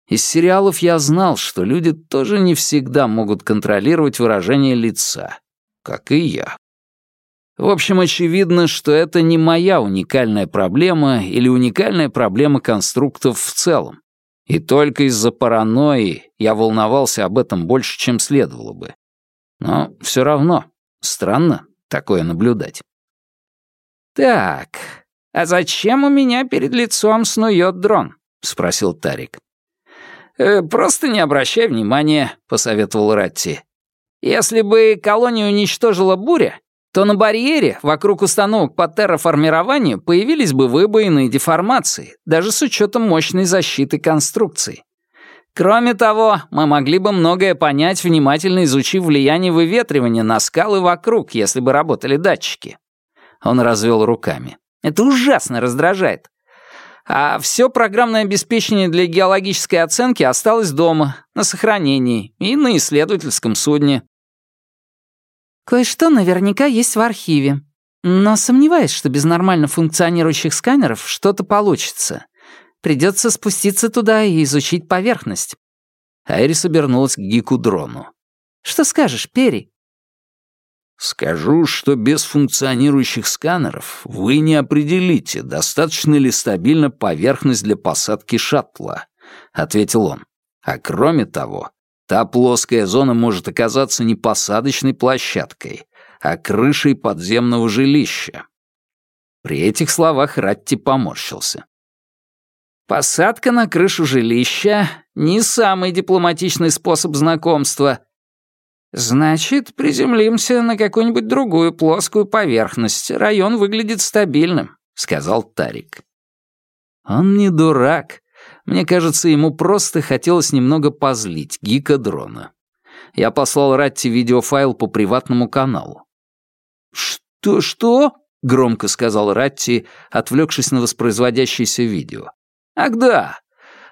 Из сериалов я знал, что люди тоже не всегда могут контролировать выражение лица, как и я. В общем, очевидно, что это не моя уникальная проблема или уникальная проблема конструктов в целом. И только из-за паранойи я волновался об этом больше, чем следовало бы. Но все равно странно такое наблюдать. «Так, а зачем у меня перед лицом снует дрон?» — спросил Тарик. «Э, «Просто не обращай внимания», — посоветовал Ратти. «Если бы колонию уничтожила буря, то на барьере вокруг установок по терраформированию появились бы выбоины и деформации, даже с учетом мощной защиты конструкции. Кроме того, мы могли бы многое понять, внимательно изучив влияние выветривания на скалы вокруг, если бы работали датчики. Он развел руками. Это ужасно раздражает. А все программное обеспечение для геологической оценки осталось дома, на сохранении и на исследовательском судне. Кое-что наверняка есть в архиве. Но сомневаюсь, что без нормально функционирующих сканеров что-то получится. Придется спуститься туда и изучить поверхность. Айрис обернулась к Гику-дрону. «Что скажешь, Перри?» «Скажу, что без функционирующих сканеров вы не определите, достаточно ли стабильна поверхность для посадки шаттла», — ответил он. «А кроме того, Та плоская зона может оказаться не посадочной площадкой, а крышей подземного жилища. При этих словах Ратти поморщился. «Посадка на крышу жилища — не самый дипломатичный способ знакомства. Значит, приземлимся на какую-нибудь другую плоскую поверхность. Район выглядит стабильным», — сказал Тарик. Он не дурак. Мне кажется, ему просто хотелось немного позлить гика дрона. Я послал Ратти видеофайл по приватному каналу. «Что-что?» — громко сказал Ратти, отвлекшись на воспроизводящееся видео. «Ах да!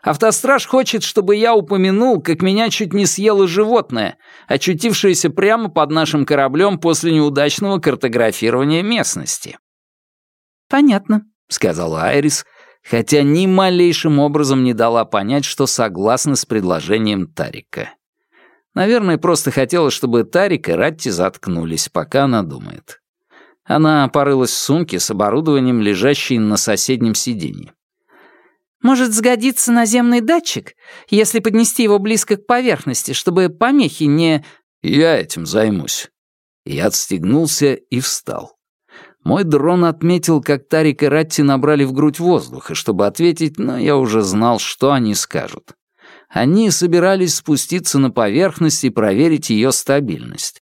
Автостраж хочет, чтобы я упомянул, как меня чуть не съело животное, очутившееся прямо под нашим кораблем после неудачного картографирования местности». «Понятно», — сказала Айрис, — хотя ни малейшим образом не дала понять, что согласна с предложением Тарика. Наверное, просто хотела, чтобы Тарик и Ратти заткнулись, пока она думает. Она порылась в сумке с оборудованием, лежащей на соседнем сиденье. «Может сгодиться наземный датчик, если поднести его близко к поверхности, чтобы помехи не...» «Я этим займусь». Я отстегнулся и встал. Мой дрон отметил, как Тарик и Ратти набрали в грудь воздуха, чтобы ответить, но я уже знал, что они скажут. Они собирались спуститься на поверхность и проверить ее стабильность.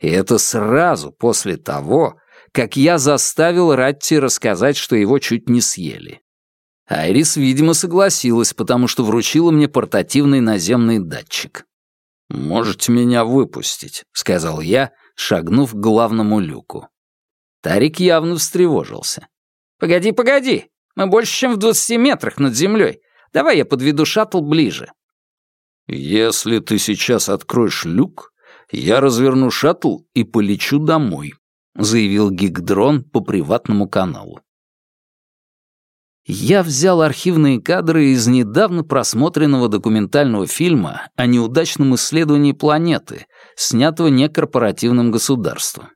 И это сразу после того, как я заставил Ратти рассказать, что его чуть не съели. Айрис, видимо, согласилась, потому что вручила мне портативный наземный датчик. «Можете меня выпустить», — сказал я, шагнув к главному люку. Тарик явно встревожился. «Погоди, погоди! Мы больше, чем в двадцати метрах над землей. Давай я подведу шаттл ближе». «Если ты сейчас откроешь люк, я разверну шаттл и полечу домой», заявил Гигдрон по приватному каналу. Я взял архивные кадры из недавно просмотренного документального фильма о неудачном исследовании планеты, снятого некорпоративным государством.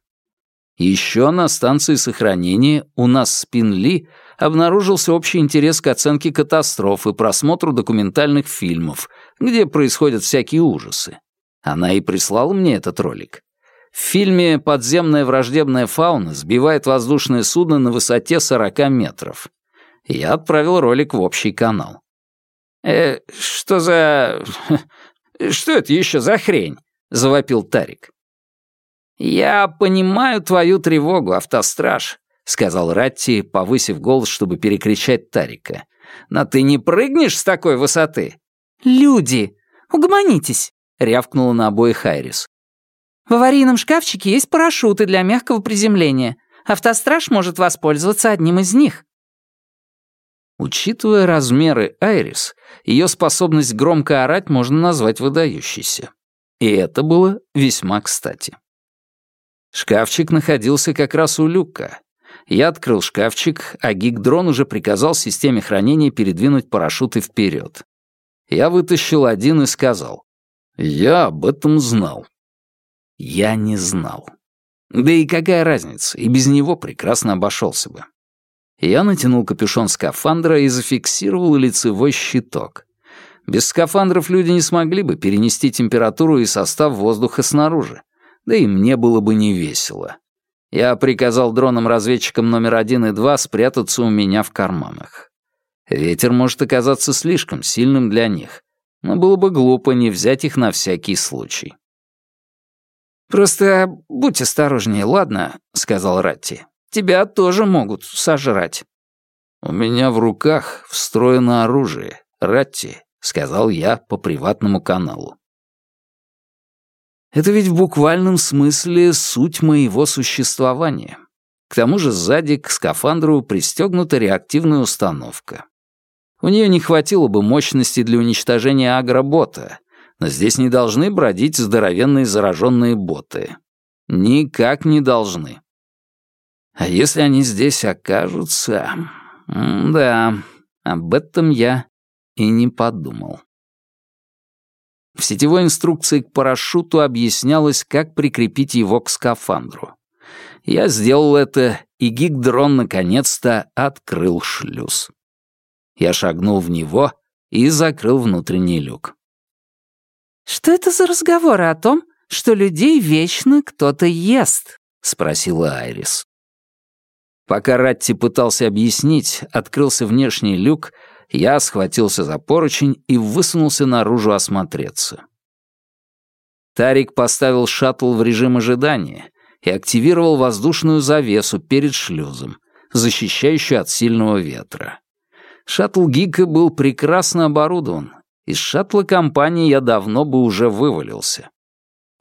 Еще на станции сохранения у нас с обнаружился общий интерес к оценке катастроф и просмотру документальных фильмов, где происходят всякие ужасы. Она и прислала мне этот ролик. В фильме «Подземная враждебная фауна» сбивает воздушное судно на высоте 40 метров. Я отправил ролик в общий канал. «Э, что за... [laughs] что это еще за хрень?» — завопил Тарик. «Я понимаю твою тревогу, автостраж», — сказал Ратти, повысив голос, чтобы перекричать Тарика. «Но ты не прыгнешь с такой высоты?» «Люди, угомонитесь», — рявкнула на обоих Айрис. «В аварийном шкафчике есть парашюты для мягкого приземления. Автостраж может воспользоваться одним из них». Учитывая размеры Айрис, ее способность громко орать можно назвать выдающейся. И это было весьма кстати. Шкафчик находился как раз у люка. Я открыл шкафчик, а гигдрон уже приказал системе хранения передвинуть парашюты вперед. Я вытащил один и сказал. «Я об этом знал». Я не знал. Да и какая разница, и без него прекрасно обошелся бы. Я натянул капюшон скафандра и зафиксировал лицевой щиток. Без скафандров люди не смогли бы перенести температуру и состав воздуха снаружи. Да и мне было бы не весело. Я приказал дронам-разведчикам номер один и два спрятаться у меня в карманах. Ветер может оказаться слишком сильным для них, но было бы глупо не взять их на всякий случай. «Просто будь осторожнее, ладно?» — сказал Ратти. Тебя тоже могут сожрать». «У меня в руках встроено оружие, Ратти», — сказал я по приватному каналу. Это ведь в буквальном смысле суть моего существования. К тому же сзади к скафандру пристегнута реактивная установка. У нее не хватило бы мощности для уничтожения агробота, но здесь не должны бродить здоровенные зараженные боты. Никак не должны. А если они здесь окажутся... Да, об этом я и не подумал. В сетевой инструкции к парашюту объяснялось, как прикрепить его к скафандру. Я сделал это, и гиг-дрон наконец-то открыл шлюз. Я шагнул в него и закрыл внутренний люк. «Что это за разговоры о том, что людей вечно кто-то ест?» — спросила Айрис. Пока Ратти пытался объяснить, открылся внешний люк, я схватился за поручень и высунулся наружу осмотреться. Тарик поставил шаттл в режим ожидания и активировал воздушную завесу перед шлюзом, защищающую от сильного ветра. Шаттл Гика был прекрасно оборудован. Из шаттла компании я давно бы уже вывалился.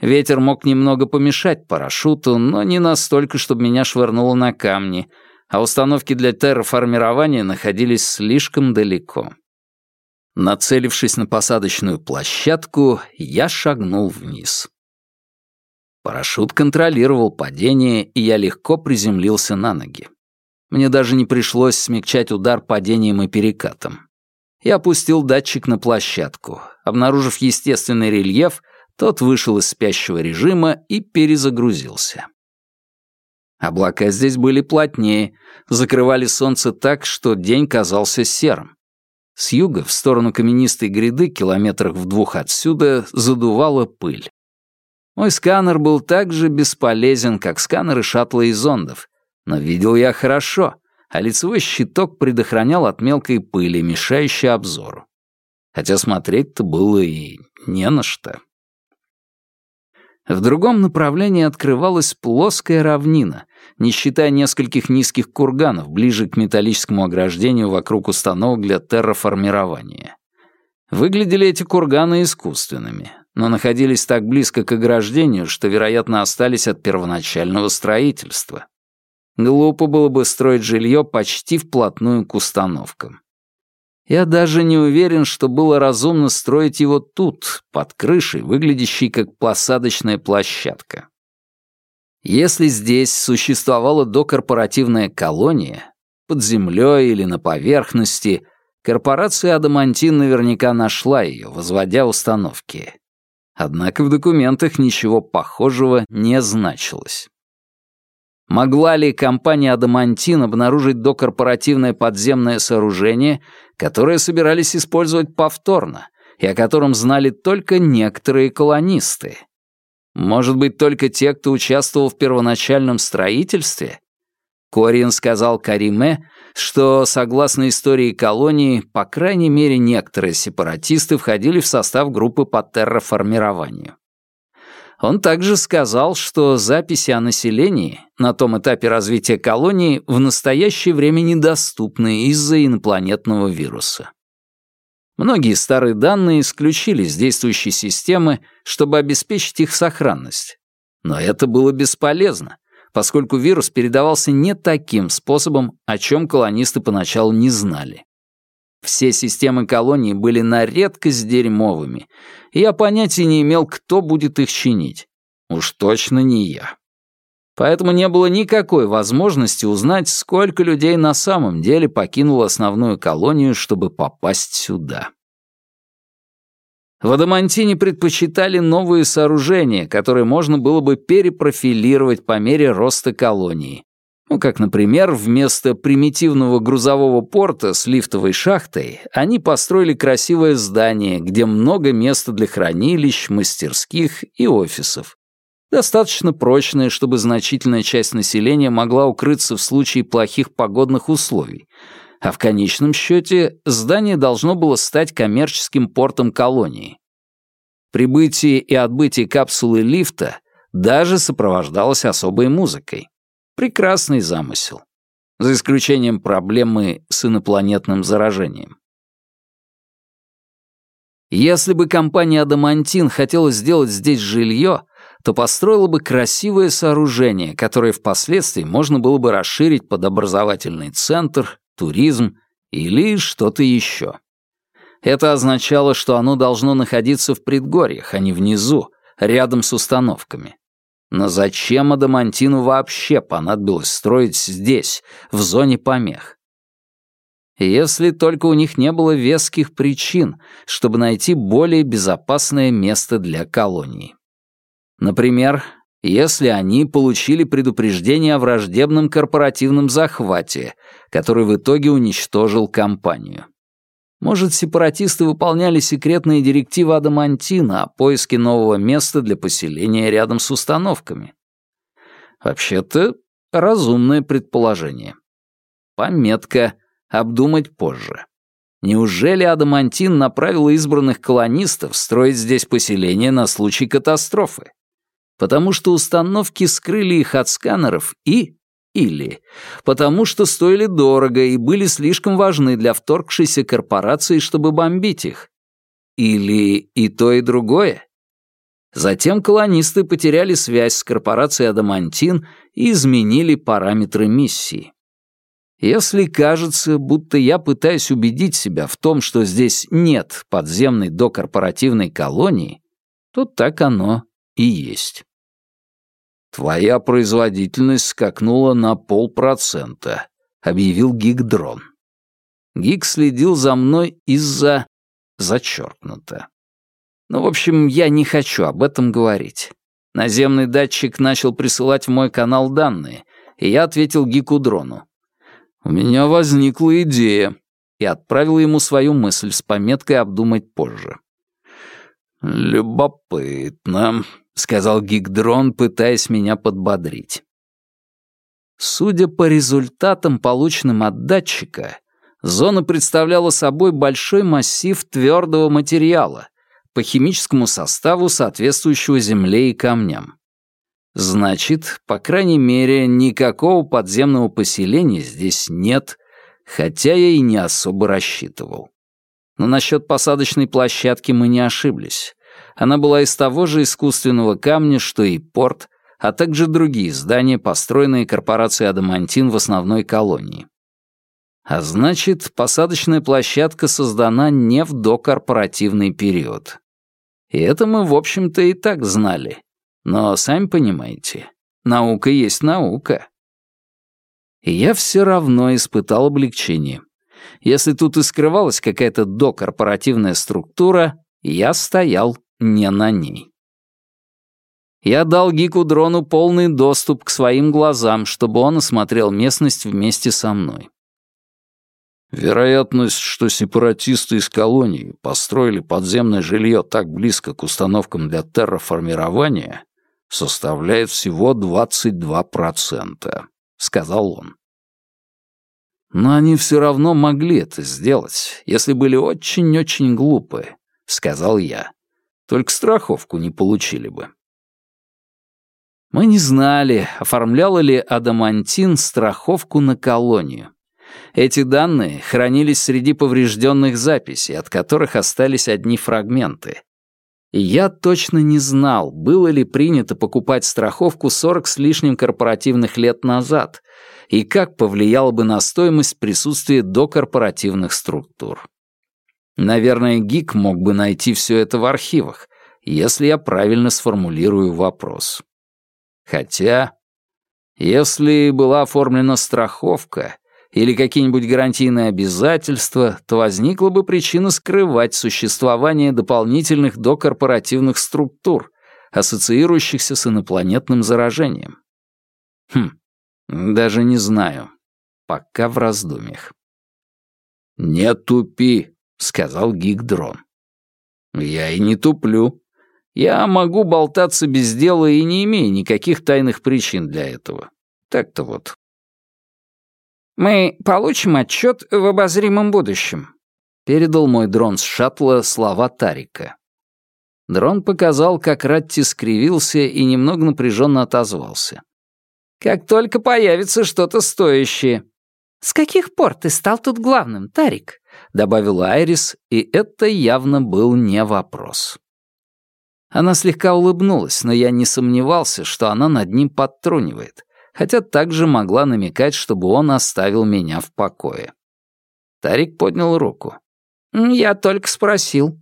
Ветер мог немного помешать парашюту, но не настолько, чтобы меня швырнуло на камни, а установки для терраформирования находились слишком далеко. Нацелившись на посадочную площадку, я шагнул вниз. Парашют контролировал падение, и я легко приземлился на ноги. Мне даже не пришлось смягчать удар падением и перекатом. Я опустил датчик на площадку. Обнаружив естественный рельеф, тот вышел из спящего режима и перезагрузился. Облака здесь были плотнее, закрывали солнце так, что день казался серым. С юга, в сторону каменистой гряды, километрах в двух отсюда, задувала пыль. Мой сканер был так же бесполезен, как сканеры шаттла и зондов, но видел я хорошо, а лицевой щиток предохранял от мелкой пыли, мешающей обзору. Хотя смотреть-то было и не на что. В другом направлении открывалась плоская равнина, не считая нескольких низких курганов ближе к металлическому ограждению вокруг установок для терраформирования. Выглядели эти курганы искусственными, но находились так близко к ограждению, что, вероятно, остались от первоначального строительства. Глупо было бы строить жилье почти вплотную к установкам. Я даже не уверен, что было разумно строить его тут, под крышей, выглядящей как посадочная площадка. Если здесь существовала докорпоративная колония, под землей или на поверхности, корпорация «Адамантин» наверняка нашла ее, возводя установки. Однако в документах ничего похожего не значилось. Могла ли компания «Адамантин» обнаружить докорпоративное подземное сооружение, которое собирались использовать повторно, и о котором знали только некоторые колонисты? Может быть, только те, кто участвовал в первоначальном строительстве? Кориен сказал Кариме, что, согласно истории колонии, по крайней мере, некоторые сепаратисты входили в состав группы по терраформированию. Он также сказал, что записи о населении на том этапе развития колонии в настоящее время недоступны из-за инопланетного вируса. Многие старые данные исключили с действующей системы, чтобы обеспечить их сохранность. Но это было бесполезно, поскольку вирус передавался не таким способом, о чем колонисты поначалу не знали. Все системы колонии были на редкость дерьмовыми, и я понятия не имел, кто будет их чинить. Уж точно не я. Поэтому не было никакой возможности узнать, сколько людей на самом деле покинуло основную колонию, чтобы попасть сюда. В Адамантине предпочитали новые сооружения, которые можно было бы перепрофилировать по мере роста колонии, ну, как, например, вместо примитивного грузового порта с лифтовой шахтой они построили красивое здание, где много места для хранилищ, мастерских и офисов. Достаточно прочное, чтобы значительная часть населения могла укрыться в случае плохих погодных условий. А в конечном счете здание должно было стать коммерческим портом колонии. Прибытие и отбытие капсулы лифта даже сопровождалось особой музыкой. Прекрасный замысел. За исключением проблемы с инопланетным заражением. Если бы компания «Адамантин» хотела сделать здесь жилье, то построила бы красивое сооружение, которое впоследствии можно было бы расширить под образовательный центр, туризм или что-то еще. Это означало, что оно должно находиться в предгорьях, а не внизу, рядом с установками. Но зачем Адамантину вообще понадобилось строить здесь, в зоне помех? Если только у них не было веских причин, чтобы найти более безопасное место для колонии. Например, если они получили предупреждение о враждебном корпоративном захвате, который в итоге уничтожил компанию. Может, сепаратисты выполняли секретные директивы Адамантина о поиске нового места для поселения рядом с установками? Вообще-то, разумное предположение. Пометка «Обдумать позже». Неужели Адамантин направил избранных колонистов строить здесь поселение на случай катастрофы? Потому что установки скрыли их от сканеров и или потому что стоили дорого и были слишком важны для вторгшейся корпорации, чтобы бомбить их. Или и то, и другое. Затем колонисты потеряли связь с корпорацией Адамантин и изменили параметры миссии. Если кажется, будто я пытаюсь убедить себя в том, что здесь нет подземной докорпоративной колонии, то так оно и есть. «Твоя производительность скакнула на полпроцента», — объявил Гигдрон. Гиг следил за мной из-за... зачеркнуто. Ну, в общем, я не хочу об этом говорить. Наземный датчик начал присылать в мой канал данные, и я ответил Гикудрону. «У меня возникла идея», и отправил ему свою мысль с пометкой «обдумать позже». «Любопытно», — сказал Гигдрон, пытаясь меня подбодрить. Судя по результатам, полученным от датчика, зона представляла собой большой массив твердого материала, по химическому составу соответствующего земле и камням. Значит, по крайней мере, никакого подземного поселения здесь нет, хотя я и не особо рассчитывал. Но насчет посадочной площадки мы не ошиблись. Она была из того же искусственного камня, что и порт, а также другие здания, построенные корпорацией «Адамантин» в основной колонии. А значит, посадочная площадка создана не в докорпоративный период. И это мы, в общем-то, и так знали. Но, сами понимаете, наука есть наука. И я все равно испытал облегчение. Если тут и скрывалась какая-то докорпоративная структура, я стоял не на ней. Я дал Гику Дрону полный доступ к своим глазам, чтобы он осмотрел местность вместе со мной. Вероятность, что сепаратисты из колонии построили подземное жилье так близко к установкам для терраформирования, составляет всего 22%, сказал он. Но они все равно могли это сделать, если были очень-очень глупы, сказал я. Только страховку не получили бы. Мы не знали, оформлял ли Адамантин страховку на колонию. Эти данные хранились среди поврежденных записей, от которых остались одни фрагменты. И я точно не знал, было ли принято покупать страховку 40 с лишним корпоративных лет назад, и как повлияло бы на стоимость присутствия докорпоративных структур. Наверное, ГИК мог бы найти все это в архивах, если я правильно сформулирую вопрос. Хотя, если была оформлена страховка или какие-нибудь гарантийные обязательства, то возникла бы причина скрывать существование дополнительных докорпоративных структур, ассоциирующихся с инопланетным заражением. Хм, даже не знаю. Пока в раздумьях. «Не тупи», — сказал Гигдрон. «Я и не туплю. Я могу болтаться без дела и не имея никаких тайных причин для этого. Так-то вот. «Мы получим отчет в обозримом будущем», — передал мой дрон с шаттла слова Тарика. Дрон показал, как Ратти скривился и немного напряженно отозвался. «Как только появится что-то стоящее». «С каких пор ты стал тут главным, Тарик?» — добавила Айрис, и это явно был не вопрос. Она слегка улыбнулась, но я не сомневался, что она над ним подтрунивает, хотя также могла намекать, чтобы он оставил меня в покое. Тарик поднял руку. «Я только спросил».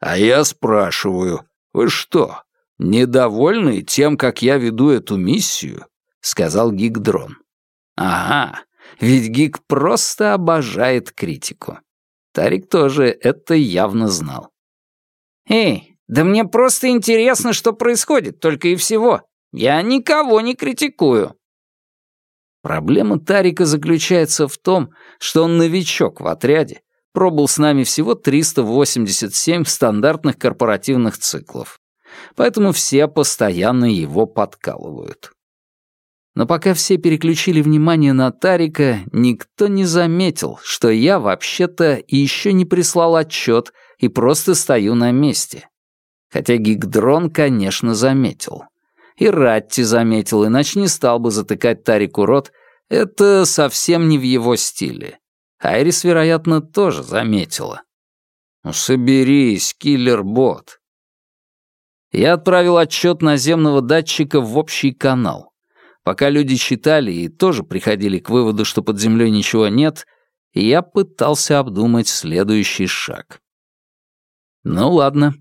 «А я спрашиваю, вы что, недовольны тем, как я веду эту миссию?» — сказал Гигдрон. «Ага, ведь Гиг просто обожает критику». Тарик тоже это явно знал. «Эй, да мне просто интересно, что происходит, только и всего. Я никого не критикую». Проблема Тарика заключается в том, что он новичок в отряде, пробыл с нами всего 387 стандартных корпоративных циклов. Поэтому все постоянно его подкалывают. Но пока все переключили внимание на Тарика, никто не заметил, что я вообще-то еще не прислал отчет и просто стою на месте. Хотя Гигдрон, конечно, заметил. И Ратти заметил, иначе не стал бы затыкать Тарику рот. Это совсем не в его стиле. Айрис, вероятно, тоже заметила. «Ну, соберись, киллер-бот». Я отправил отчет наземного датчика в общий канал. Пока люди читали и тоже приходили к выводу, что под землей ничего нет, я пытался обдумать следующий шаг. Ну ладно,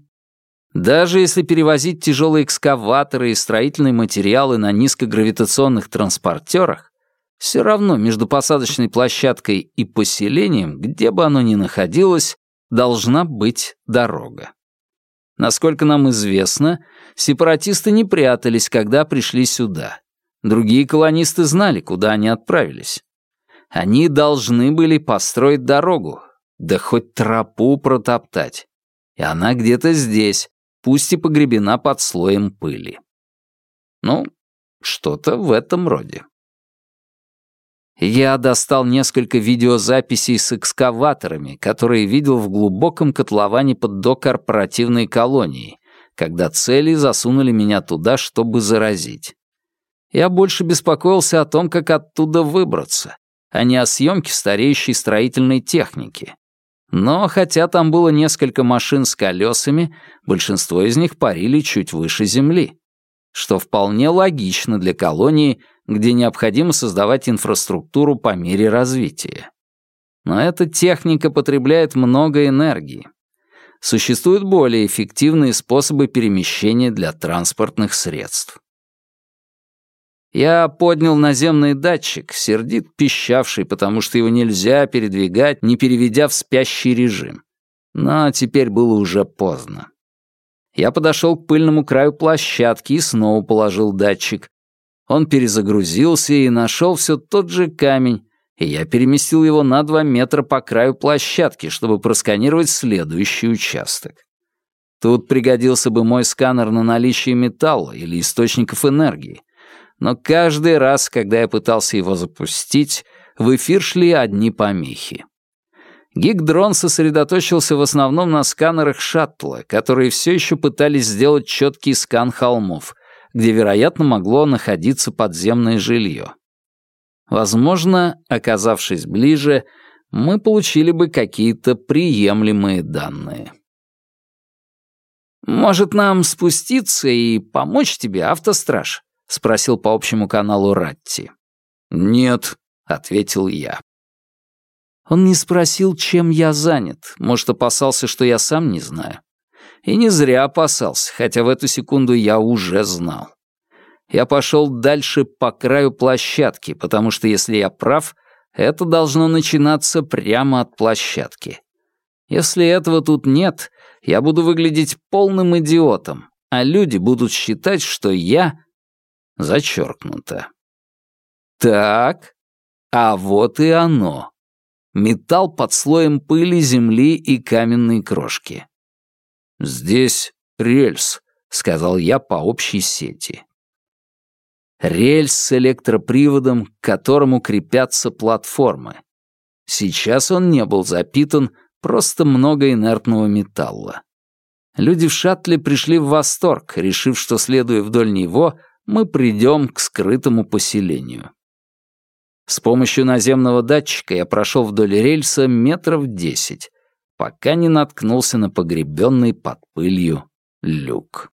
даже если перевозить тяжелые экскаваторы и строительные материалы на низкогравитационных транспортерах, все равно между посадочной площадкой и поселением, где бы оно ни находилось, должна быть дорога. Насколько нам известно, сепаратисты не прятались, когда пришли сюда. Другие колонисты знали, куда они отправились. Они должны были построить дорогу, да хоть тропу протоптать. И она где-то здесь, пусть и погребена под слоем пыли. Ну, что-то в этом роде. Я достал несколько видеозаписей с экскаваторами, которые видел в глубоком котловане под докорпоративной колонией, когда цели засунули меня туда, чтобы заразить. Я больше беспокоился о том, как оттуда выбраться, а не о съемке стареющей строительной техники. Но хотя там было несколько машин с колесами, большинство из них парили чуть выше земли. Что вполне логично для колонии, где необходимо создавать инфраструктуру по мере развития. Но эта техника потребляет много энергии. Существуют более эффективные способы перемещения для транспортных средств. Я поднял наземный датчик, сердит пищавший, потому что его нельзя передвигать, не переведя в спящий режим. Но теперь было уже поздно. Я подошел к пыльному краю площадки и снова положил датчик. Он перезагрузился и нашел все тот же камень, и я переместил его на два метра по краю площадки, чтобы просканировать следующий участок. Тут пригодился бы мой сканер на наличие металла или источников энергии — но каждый раз, когда я пытался его запустить, в эфир шли одни помехи. Гигдрон сосредоточился в основном на сканерах шаттла, которые все еще пытались сделать четкий скан холмов, где, вероятно, могло находиться подземное жилье. Возможно, оказавшись ближе, мы получили бы какие-то приемлемые данные. «Может, нам спуститься и помочь тебе, автостраж?» — спросил по общему каналу Ратти. «Нет», — ответил я. Он не спросил, чем я занят, может, опасался, что я сам не знаю. И не зря опасался, хотя в эту секунду я уже знал. Я пошел дальше по краю площадки, потому что, если я прав, это должно начинаться прямо от площадки. Если этого тут нет, я буду выглядеть полным идиотом, а люди будут считать, что я... Зачеркнуто. Так, а вот и оно. Металл под слоем пыли, земли и каменной крошки. «Здесь рельс», — сказал я по общей сети. Рельс с электроприводом, к которому крепятся платформы. Сейчас он не был запитан, просто много инертного металла. Люди в шаттле пришли в восторг, решив, что, следуя вдоль него, мы придем к скрытому поселению. С помощью наземного датчика я прошел вдоль рельса метров десять, пока не наткнулся на погребенный под пылью люк.